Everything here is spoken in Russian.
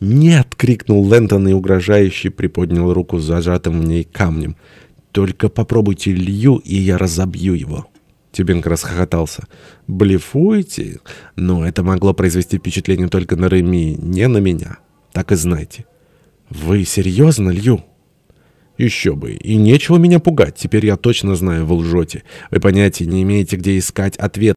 «Нет!» — крикнул Лэнтон и угрожающе приподнял руку с зажатым в ней камнем. «Только попробуйте Лью, и я разобью его». Тюбинг расхохотался. «Блефуете? Но это могло произвести впечатление только на Реми, не на меня. Так и знайте». «Вы серьезно, Лью?» «Еще бы. И нечего меня пугать. Теперь я точно знаю, вы лжете. Вы понятия не имеете, где искать ответ.